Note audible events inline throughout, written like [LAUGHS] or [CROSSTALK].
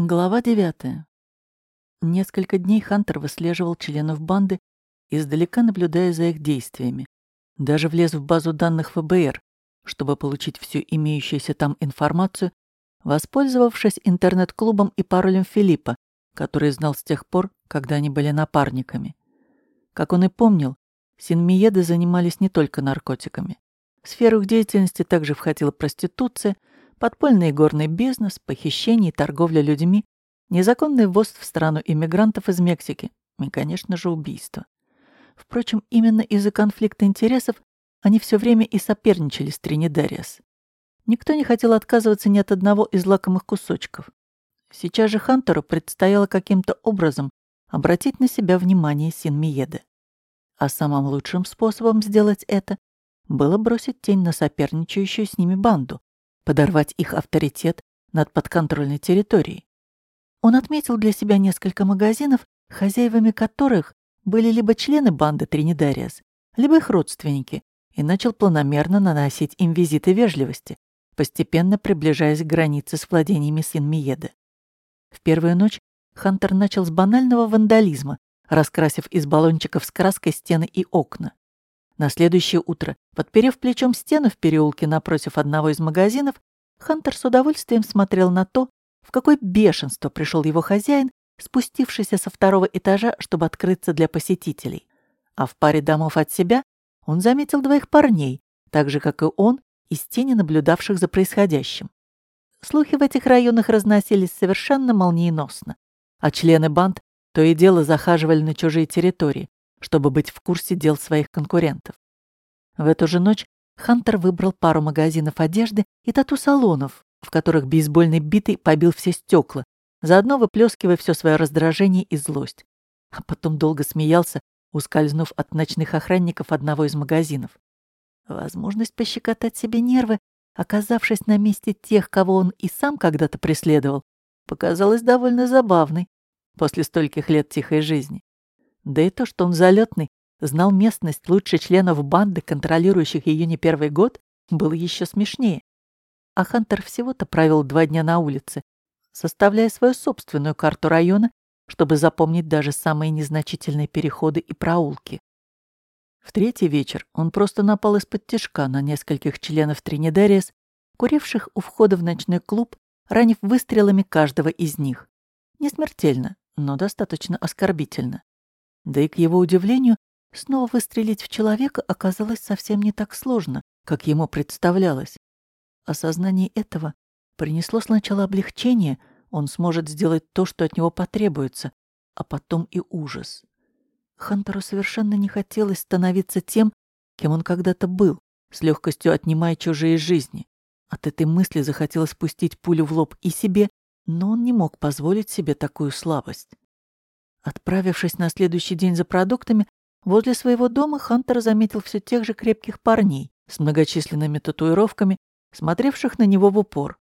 Глава девятая. Несколько дней Хантер выслеживал членов банды, издалека наблюдая за их действиями. Даже влез в базу данных ФБР, чтобы получить всю имеющуюся там информацию, воспользовавшись интернет-клубом и паролем Филиппа, который знал с тех пор, когда они были напарниками. Как он и помнил, синмиеды занимались не только наркотиками. В сферу их деятельности также входила проституция, подпольный горный бизнес, похищение и торговля людьми, незаконный ввоз в страну иммигрантов из Мексики и, конечно же, убийство. Впрочем, именно из-за конфликта интересов они все время и соперничали с Тринидариас. Никто не хотел отказываться ни от одного из лакомых кусочков. Сейчас же Хантеру предстояло каким-то образом обратить на себя внимание Синмиеды. А самым лучшим способом сделать это было бросить тень на соперничающую с ними банду, подорвать их авторитет над подконтрольной территорией. Он отметил для себя несколько магазинов, хозяевами которых были либо члены банды Тринидариас, либо их родственники, и начал планомерно наносить им визиты вежливости, постепенно приближаясь к границе с владениями Синмиеды. В первую ночь Хантер начал с банального вандализма, раскрасив из баллончиков с краской стены и окна. На следующее утро, подперев плечом стену в переулке напротив одного из магазинов, Хантер с удовольствием смотрел на то, в какое бешенство пришел его хозяин, спустившийся со второго этажа, чтобы открыться для посетителей. А в паре домов от себя он заметил двоих парней, так же, как и он, из тени наблюдавших за происходящим. Слухи в этих районах разносились совершенно молниеносно, а члены банд то и дело захаживали на чужие территории, чтобы быть в курсе дел своих конкурентов. В эту же ночь Хантер выбрал пару магазинов одежды и тату-салонов, в которых бейсбольный битый побил все стекла, заодно выплескивая все свое раздражение и злость. А потом долго смеялся, ускользнув от ночных охранников одного из магазинов. Возможность пощекотать себе нервы оказавшись на месте тех, кого он и сам когда-то преследовал, показалось довольно забавной после стольких лет тихой жизни. Да и то, что он залетный, знал местность лучше членов банды, контролирующих ее не первый год, было еще смешнее. А Хантер всего-то провел два дня на улице, составляя свою собственную карту района, чтобы запомнить даже самые незначительные переходы и проулки. В третий вечер он просто напал из-под тишка на нескольких членов Тринидериас, куривших у входа в ночной клуб, ранив выстрелами каждого из них. Не смертельно, но достаточно оскорбительно. Да и к его удивлению, снова выстрелить в человека оказалось совсем не так сложно, как ему представлялось. Осознание этого принесло сначала облегчение, он сможет сделать то, что от него потребуется, а потом и ужас. Хантеру совершенно не хотелось становиться тем, кем он когда-то был, с легкостью отнимая чужие жизни. От этой мысли захотелось спустить пулю в лоб и себе, но он не мог позволить себе такую слабость. Отправившись на следующий день за продуктами, возле своего дома Хантер заметил все тех же крепких парней с многочисленными татуировками, смотревших на него в упор.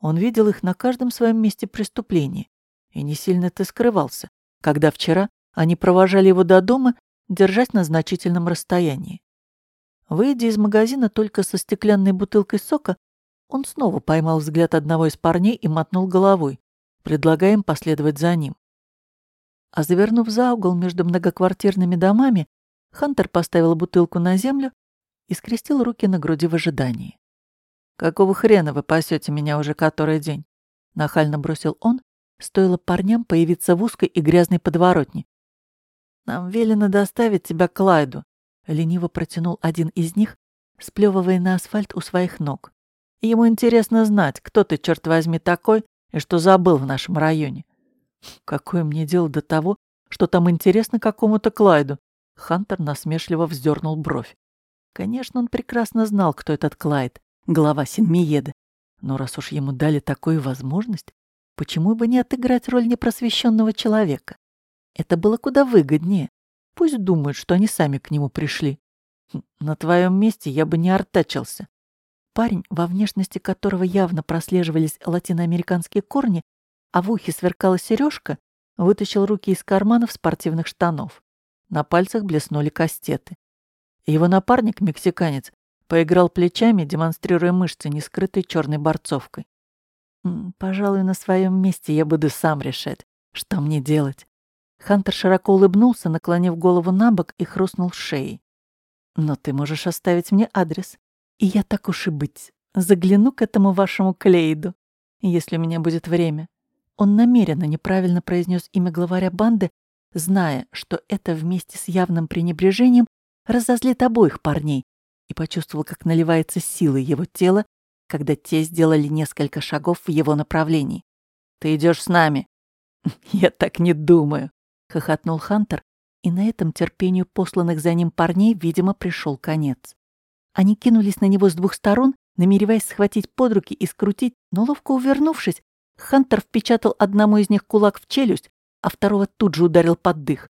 Он видел их на каждом своем месте преступления и не сильно-то скрывался, когда вчера они провожали его до дома, держась на значительном расстоянии. Выйдя из магазина только со стеклянной бутылкой сока, он снова поймал взгляд одного из парней и мотнул головой, предлагая им последовать за ним. А завернув за угол между многоквартирными домами, Хантер поставил бутылку на землю и скрестил руки на груди в ожидании. «Какого хрена вы пасете меня уже который день?» — нахально бросил он, стоило парням появиться в узкой и грязной подворотне, нам велено доставить тебя к Лайду», — лениво протянул один из них, сплевывая на асфальт у своих ног. «Ему интересно знать, кто ты, черт возьми, такой и что забыл в нашем районе». «Какое мне дело до того, что там интересно какому-то Клайду?» Хантер насмешливо вздернул бровь. Конечно, он прекрасно знал, кто этот Клайд, глава Синмиеда. Но раз уж ему дали такую возможность, почему бы не отыграть роль непросвещенного человека? Это было куда выгоднее. Пусть думают, что они сами к нему пришли. Хм, на твоем месте я бы не артачился. Парень, во внешности которого явно прослеживались латиноамериканские корни, а в ухе сверкала сережка, вытащил руки из карманов спортивных штанов. На пальцах блеснули кастеты. Его напарник, мексиканец, поиграл плечами, демонстрируя мышцы, не скрытой черной борцовкой. Пожалуй, на своем месте я буду сам решать, что мне делать. Хантер широко улыбнулся, наклонив голову на бок и хрустнул шеей. Но ты можешь оставить мне адрес. И я так уж и быть. Загляну к этому вашему Клейду, если у меня будет время. Он намеренно неправильно произнес имя главаря банды, зная, что это вместе с явным пренебрежением разозлит обоих парней, и почувствовал, как наливается силой его тела, когда те сделали несколько шагов в его направлении. «Ты идешь с нами?» «Я так не думаю», — хохотнул Хантер, и на этом терпению посланных за ним парней, видимо, пришел конец. Они кинулись на него с двух сторон, намереваясь схватить под руки и скрутить, но ловко увернувшись, Хантер впечатал одному из них кулак в челюсть, а второго тут же ударил под дых.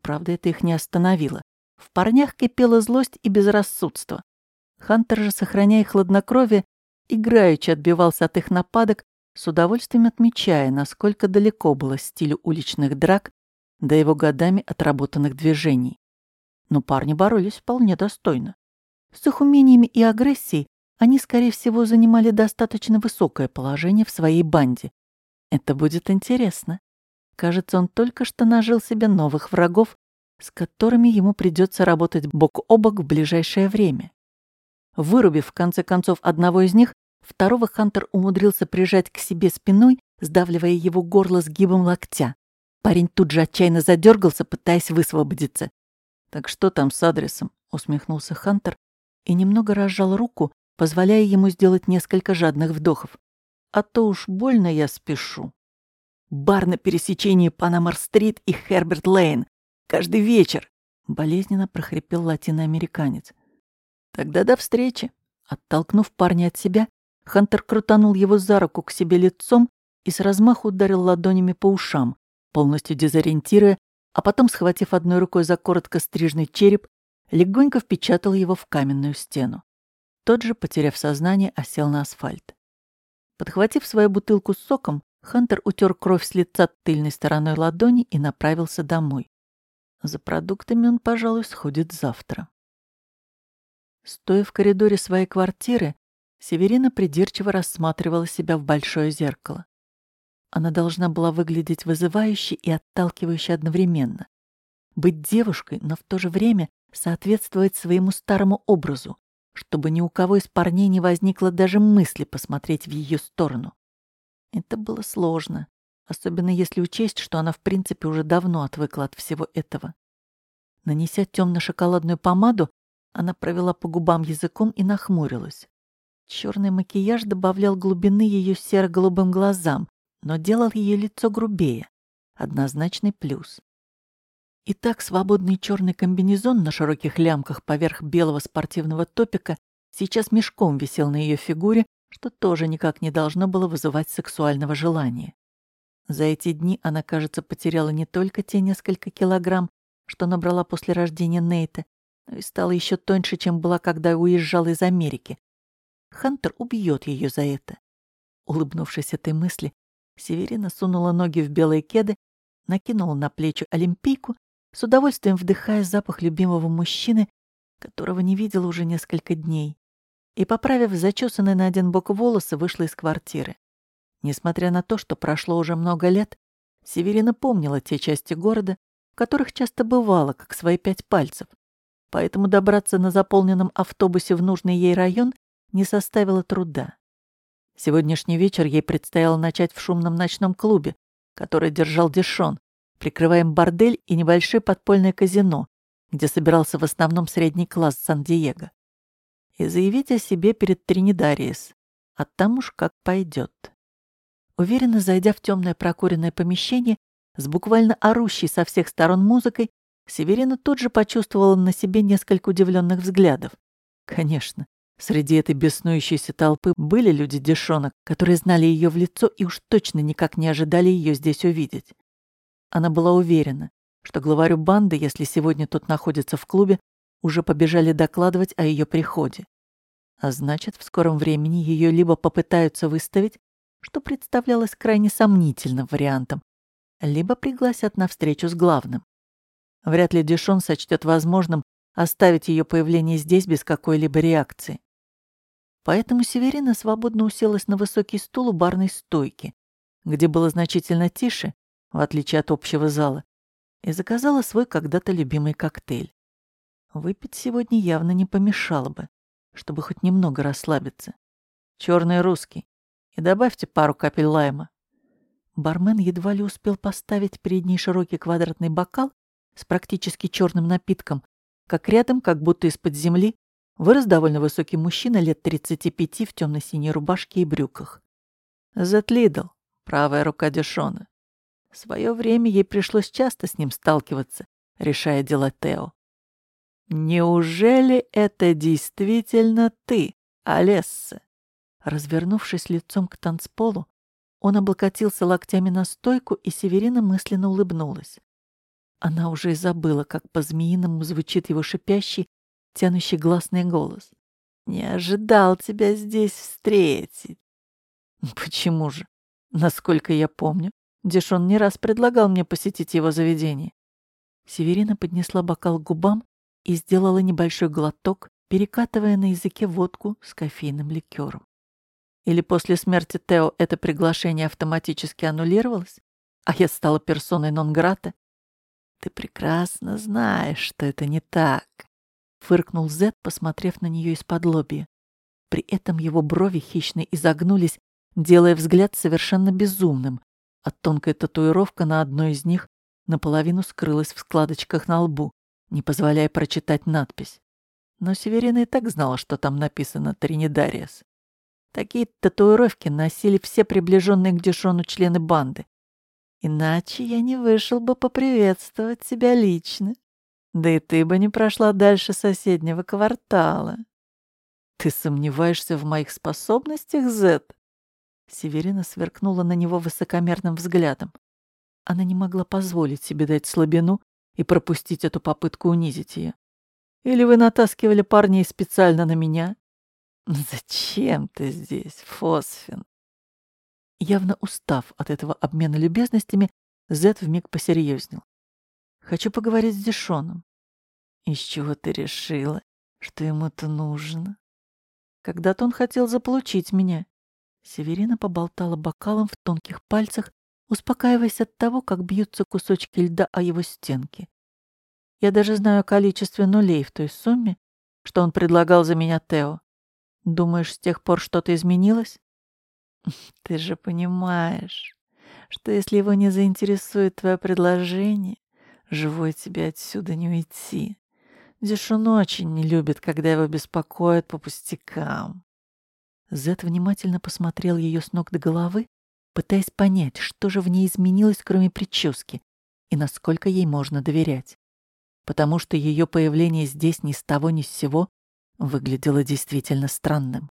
Правда, это их не остановило. В парнях кипела злость и безрассудство. Хантер же, сохраняя хладнокровие, играючи отбивался от их нападок, с удовольствием отмечая, насколько далеко было стилю уличных драк до его годами отработанных движений. Но парни боролись вполне достойно. С их умениями и агрессией они, скорее всего, занимали достаточно высокое положение в своей банде. Это будет интересно. Кажется, он только что нажил себе новых врагов, с которыми ему придется работать бок о бок в ближайшее время. Вырубив в конце концов одного из них, второго Хантер умудрился прижать к себе спиной, сдавливая его горло сгибом локтя. Парень тут же отчаянно задергался, пытаясь высвободиться. «Так что там с адресом?» — усмехнулся Хантер и немного разжал руку, позволяя ему сделать несколько жадных вдохов. «А то уж больно я спешу». «Бар на пересечении Панамар-стрит и Херберт-Лейн. Каждый вечер!» — болезненно прохрипел латиноамериканец. «Тогда до встречи!» Оттолкнув парня от себя, Хантер крутанул его за руку к себе лицом и с размаху ударил ладонями по ушам, полностью дезориентируя, а потом, схватив одной рукой за коротко стрижный череп, легонько впечатал его в каменную стену. Тот же, потеряв сознание, осел на асфальт. Подхватив свою бутылку с соком, Хантер утер кровь с лица тыльной стороной ладони и направился домой. За продуктами он, пожалуй, сходит завтра. Стоя в коридоре своей квартиры, Северина придирчиво рассматривала себя в большое зеркало. Она должна была выглядеть вызывающе и отталкивающе одновременно. Быть девушкой, но в то же время соответствовать своему старому образу, чтобы ни у кого из парней не возникло даже мысли посмотреть в ее сторону. Это было сложно, особенно если учесть, что она в принципе уже давно отвыкла от всего этого. Нанеся темно-шоколадную помаду, она провела по губам языком и нахмурилась. Черный макияж добавлял глубины ее серо-голубым глазам, но делал ее лицо грубее. Однозначный плюс. И так свободный черный комбинезон на широких лямках поверх белого спортивного топика сейчас мешком висел на ее фигуре, что тоже никак не должно было вызывать сексуального желания. За эти дни она, кажется, потеряла не только те несколько килограмм, что набрала после рождения Нейта, но и стала еще тоньше, чем была, когда уезжала из Америки. Хантер убьет ее за это. Улыбнувшись этой мысли, Северина сунула ноги в белые кеды, накинула на плечи олимпийку с удовольствием вдыхая запах любимого мужчины, которого не видела уже несколько дней, и, поправив зачесанные на один бок волосы, вышла из квартиры. Несмотря на то, что прошло уже много лет, Северина помнила те части города, в которых часто бывала, как свои пять пальцев, поэтому добраться на заполненном автобусе в нужный ей район не составило труда. Сегодняшний вечер ей предстояло начать в шумном ночном клубе, который держал Дишон, Прикрываем бордель и небольшое подпольное казино, где собирался в основном средний класс Сан-Диего. И заявить о себе перед Тринидариес, а там уж как пойдет. Уверенно зайдя в темное прокуренное помещение, с буквально орущей со всех сторон музыкой, Северина тут же почувствовала на себе несколько удивленных взглядов. Конечно, среди этой беснующейся толпы были люди дешонок, которые знали ее в лицо и уж точно никак не ожидали ее здесь увидеть. Она была уверена, что главарю банды, если сегодня тот находится в клубе, уже побежали докладывать о ее приходе. А значит, в скором времени ее либо попытаются выставить, что представлялось крайне сомнительным вариантом, либо пригласят на встречу с главным. Вряд ли Дешон сочтет возможным оставить ее появление здесь без какой-либо реакции. Поэтому Северина свободно уселась на высокий стул у барной стойки, где было значительно тише, в отличие от общего зала, и заказала свой когда-то любимый коктейль. Выпить сегодня явно не помешало бы, чтобы хоть немного расслабиться. Черный русский. И добавьте пару капель лайма. Бармен едва ли успел поставить перед ней широкий квадратный бокал с практически черным напитком, как рядом, как будто из-под земли, вырос довольно высокий мужчина лет 35 в темно-синей рубашке и брюках. Зет Лидл, правая рука Дешона. В свое время ей пришлось часто с ним сталкиваться, решая дела Тео. «Неужели это действительно ты, Олесса?» Развернувшись лицом к танцполу, он облокотился локтями на стойку, и Северина мысленно улыбнулась. Она уже и забыла, как по-змеиному звучит его шипящий, тянущий гласный голос. «Не ожидал тебя здесь встретить». «Почему же? Насколько я помню, Дешон не раз предлагал мне посетить его заведение». Северина поднесла бокал к губам и сделала небольшой глоток, перекатывая на языке водку с кофейным ликером. Или после смерти Тео это приглашение автоматически аннулировалось, а я стала персоной нон-грата? Ты прекрасно знаешь, что это не так, фыркнул Зет, посмотрев на нее из-под лобья. При этом его брови хищно изогнулись, делая взгляд совершенно безумным, а тонкая татуировка на одной из них наполовину скрылась в складочках на лбу, не позволяя прочитать надпись. Но Северина и так знала, что там написано «Тринидариас». Такие татуировки носили все приближенные к Дешону члены банды. Иначе я не вышел бы поприветствовать тебя лично. Да и ты бы не прошла дальше соседнего квартала. Ты сомневаешься в моих способностях, Зет? Северина сверкнула на него высокомерным взглядом. Она не могла позволить себе дать слабину и пропустить эту попытку унизить ее. Или вы натаскивали парней специально на меня? «Зачем ты здесь, Фосфин?» Явно устав от этого обмена любезностями, Зет вмиг посерьезнел. «Хочу поговорить с Дешоном». «Из чего ты решила, что ему-то нужно?» «Когда-то он хотел заполучить меня». Северина поболтала бокалом в тонких пальцах, успокаиваясь от того, как бьются кусочки льда о его стенки. Я даже знаю о количестве нулей в той сумме, что он предлагал за меня Тео. Думаешь, с тех пор что-то изменилось? [LAUGHS] Ты же понимаешь, что если его не заинтересует твое предложение, живой тебе отсюда не уйти. Дешун очень не любит, когда его беспокоят по пустякам. Зет внимательно посмотрел ее с ног до головы, пытаясь понять, что же в ней изменилось, кроме прически, и насколько ей можно доверять. Потому что ее появление здесь ни с того ни с сего выглядело действительно странным.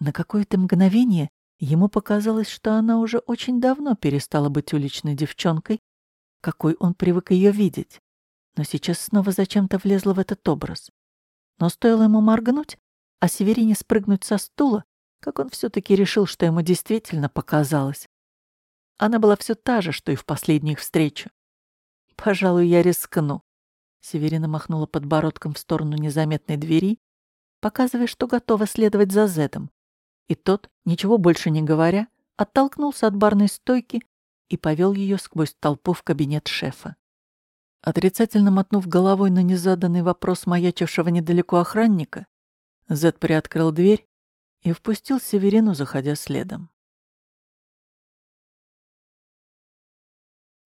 На какое-то мгновение ему показалось, что она уже очень давно перестала быть уличной девчонкой, какой он привык ее видеть, но сейчас снова зачем-то влезла в этот образ. Но стоило ему моргнуть, а Северине спрыгнуть со стула, как он все-таки решил, что ему действительно показалось. Она была все та же, что и в последнюю встречу. «Пожалуй, я рискну», Северина махнула подбородком в сторону незаметной двери, показывая, что готова следовать за Зедом. И тот, ничего больше не говоря, оттолкнулся от барной стойки и повел ее сквозь толпу в кабинет шефа. Отрицательно мотнув головой на незаданный вопрос маячившего недалеко охранника, Зед приоткрыл дверь и впустил Северину, заходя следом.